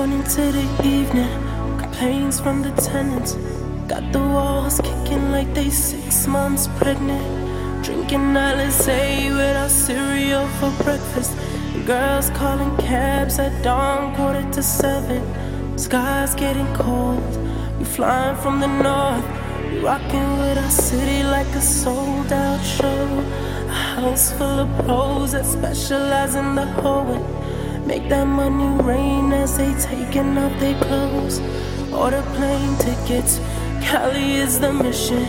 morning to the evening, complaints from the tenants. Got the walls kicking like they six months pregnant. Drinking Alizé without cereal for breakfast. Girls calling cabs at dawn, quarter to seven. Sky's getting cold. We flying from the north. We rocking with our city like a sold out show. A house full of pros that specialize in the hoeing. Make that money rain as they taking off their clothes. Order plane tickets. Cali is the mission.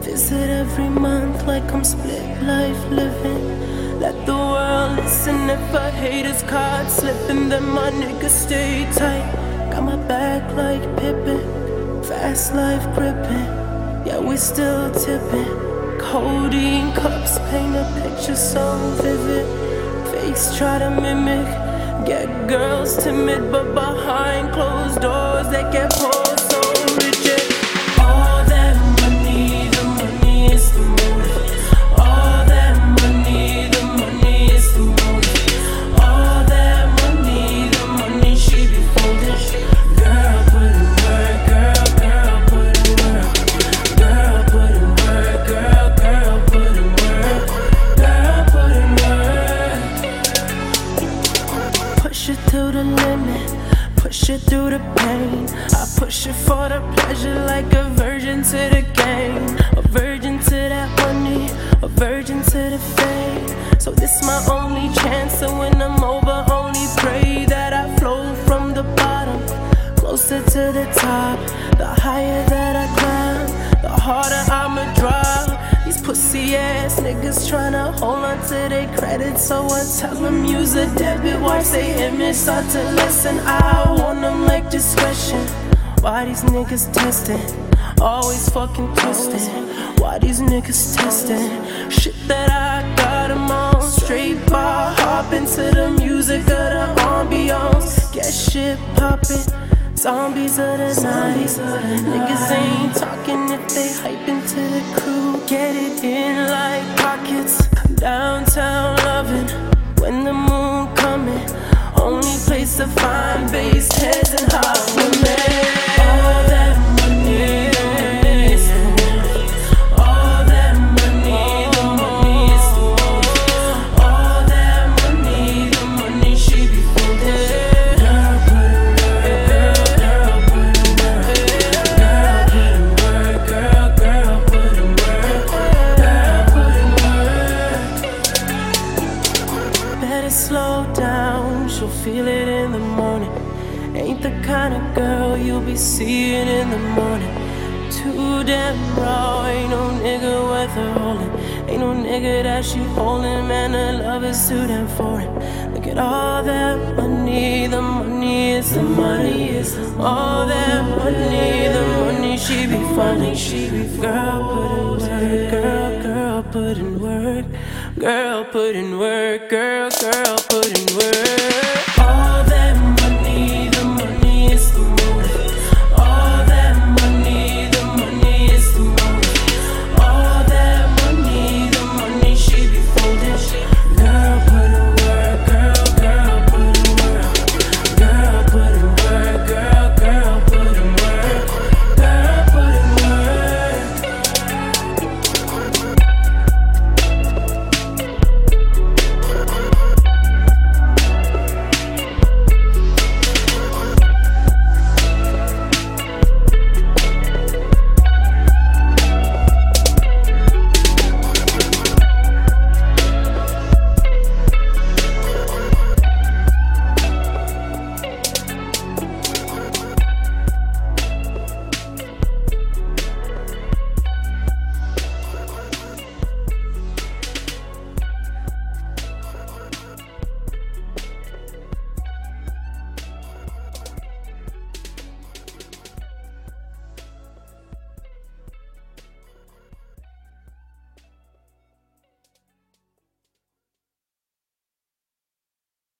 Visit every month like I'm split life living. Let the world listen if a hater's card slipping, then my niggas stay tight. Got my back like Pippen, fast life gripping. Yeah, we still tipping. Codeine cups paint a picture so vivid. Fakes try to mimic, get girls timid, but behind closed doors they get pulled For the pleasure like a virgin to the game. A virgin to that money, a virgin to the fame. So this my only chance So when I'm over. Only pray that I flow from the bottom closer to the top. The higher that I climb, the harder I'ma drop. These pussy ass niggas tryna hold on to their credit, so I tell them use a debit. Watch they image start to listen. I want them like discretion. Why these niggas testing? Always fucking twisting. Why these niggas testing? Shit that I got got 'em on. Straight bar hopping to the music of the ambiance. Get shit poppin'. Zombies of the night. Niggas ain't talking if they hyping to the crew. Get it in like pockets. Downtown loving when the moon coming. Only place to find base heads and hot she'll feel it in the morning. Ain't the kind of girl you'll be seeing in the morning. Too damn raw, ain't no nigga worth her holding. Ain't no nigga that she holding, man. Her love is too damn foreign. Look at all that money, the money is the money is all that money, the money she be funding. She be girl put in work, girl, girl put in work, girl put in work, girl, girl put in work.